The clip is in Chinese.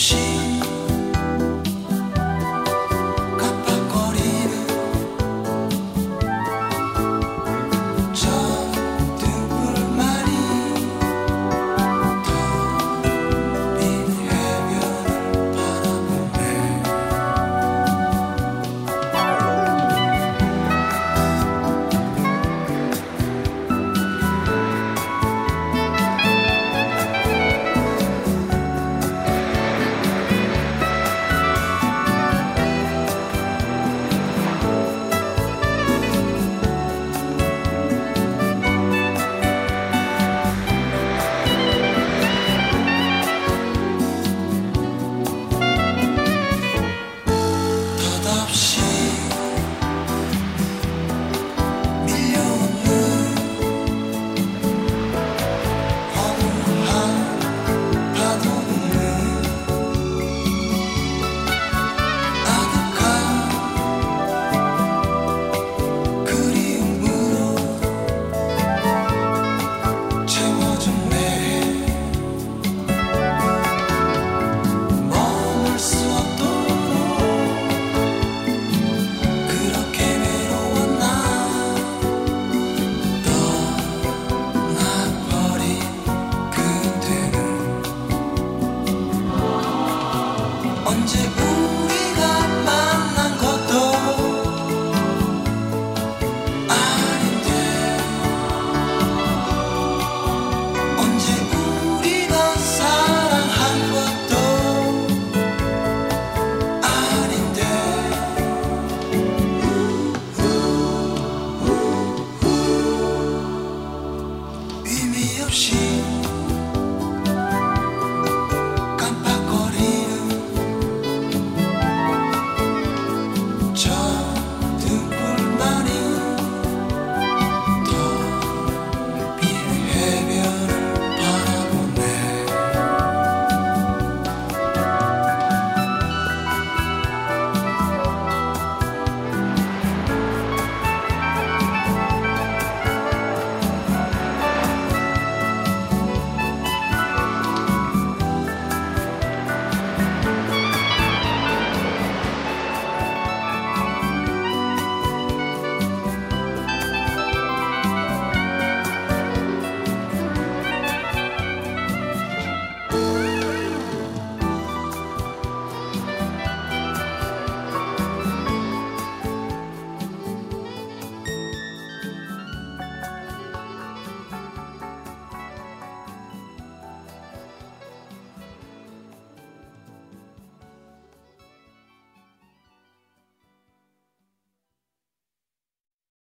she 初心。